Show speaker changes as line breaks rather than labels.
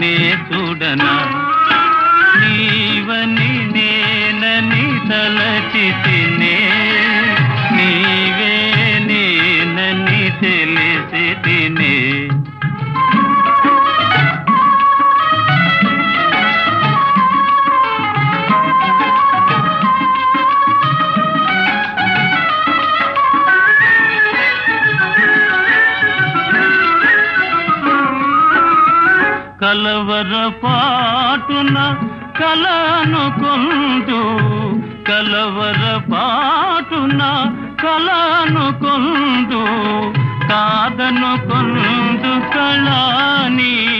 నే చూడనా? నీవని నేనని తలచితే కలవర పాటున కలనుకుంటూ కలవర పాటున కలనుకుంటూ కాదనుకుందు కళాని ముందు కాదనుకుందు